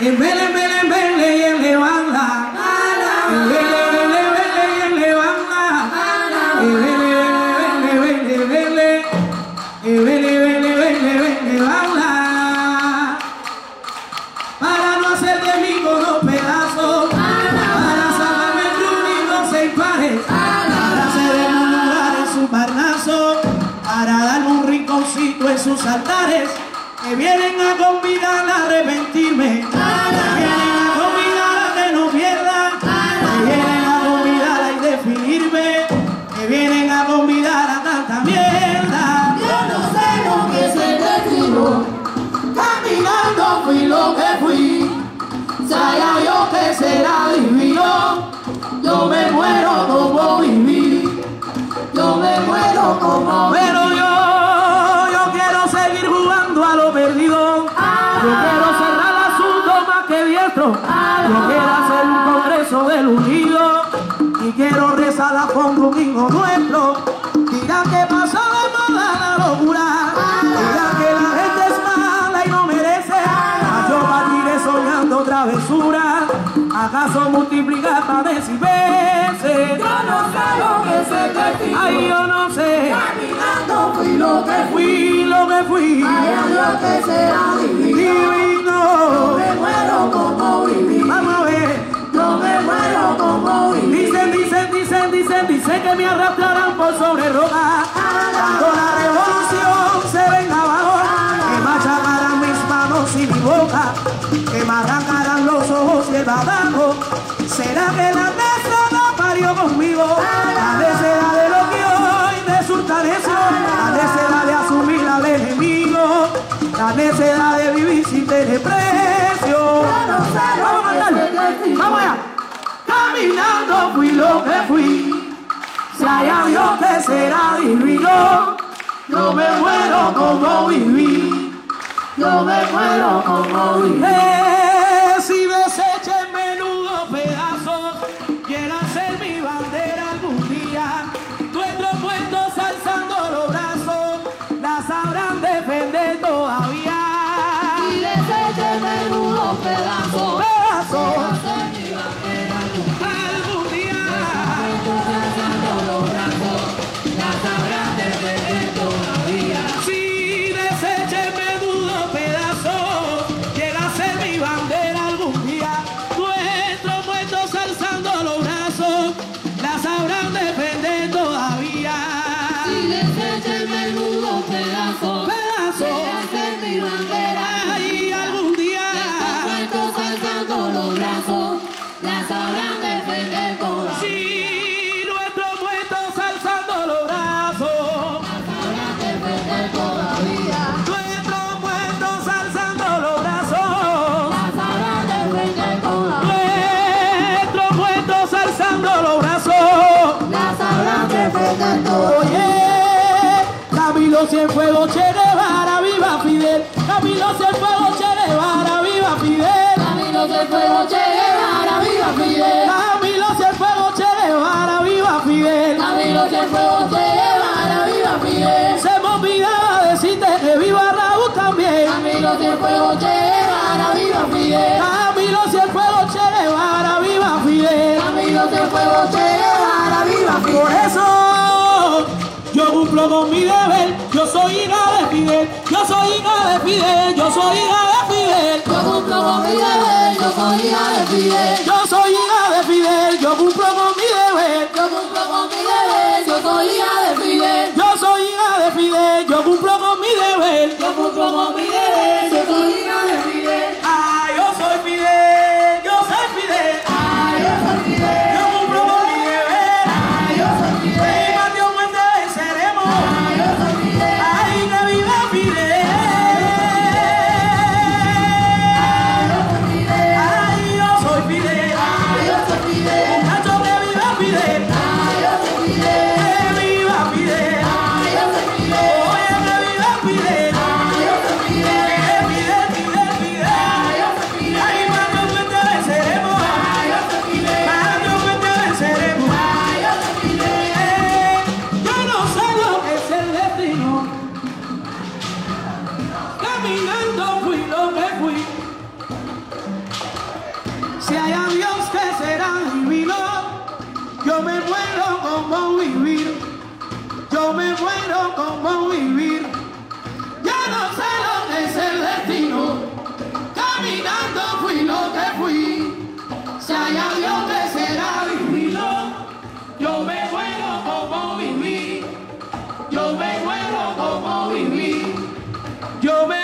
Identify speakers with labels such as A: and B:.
A: En vele, vele, vele, y en levanta. En vele, vele, vele, y en levanta. En vele, vele, vele, vele. En vele, vele, vele, vele. Para no hacer de mí con los pedazos. Para salvarme entre unidos seis pares. Para hacer un lugar en su parnaso. Para darme un rinconcito en sus altares. Que vienen a convidar Pero yo, yo quiero seguir jugando a lo perdido. Yo quiero cerrar el asunto más que diestro. Yo quiero hacer un congreso del unido. Y quiero rezar a fondo un hijo nuestro. Dirán que pasó de moda la locura. Dirán que la gente es mala y no merece. Mas yo partiré soñando travesura. ¿Acaso multiplicar para veces Ay, yo no sé.
B: Caminando fui lo que fui.
A: Lo que fui.
B: Sabía yo que será divino. Yo
A: Divino.
B: me muero como viví.
A: Vamos a ver.
B: Yo me muero como viví.
A: Dicen, dicen, dicen, dicen, dicen que me arrastrarán por sobre roca. Cuando la revolución se venga abajo, que machacarán mis manos y mi boca, que me arrancarán los ojos y el badajo. ¿Será que la conmigo? La necedad de lo que hoy me surta necio, la necedad de asumir al enemigo, la necedad de vivir sin tener precio. Vamos a. Vamos allá. Caminando fui lo que fui. Si hay Dios que será divino, yo me muero como viví.
B: Yo me muero como viví.
A: Menudo
B: pedazo.
A: Camilo Cienfuegos, Che Guevara, viva Fidel. Camilo Cienfuegos, Che Guevara, viva Fidel.
B: Caminos de fuego, Che Guevara, viva Fidel.
A: Camilo Cienfuegos, Che Guevara, viva Fidel.
B: Caminos de fuego, Che Guevara, viva Fidel.
A: Se me olvidaba decirte que viva Raúl también.
B: Caminos de fuego, Che Guevara, viva Fidel.
A: Camilo Cienfuegos, Che Guevara, viva Fidel.
B: Caminos de fuego, Che Guevara, viva
A: Por
B: Fidel.
A: eso yo cumplo con mi deber. Yo soy hija de Fidel. Yo soy hija de Fidel. Yo soy hija de Fidel.
B: Yo cumplo con mi deber, yo soy hija de Fidel.
A: Yo soy hija de Fidel. Yo cumplo con mi deber.
B: Yo cumplo con mi deber, yo soy hija de Fidel.
A: Yo soy hija de Fidel. Yo cumplo con mi deber.
B: Yo cumplo con mi deber, Yo me muero como
A: vivir, yo me muero como vivir. Ya
B: no sé lo que
A: es el destino, caminando fui
B: lo que fui. Si
A: allá Dios que será
B: vivirlo, yo
A: me muero como
B: vivir, yo
A: me muero como
B: vivir, yo
A: me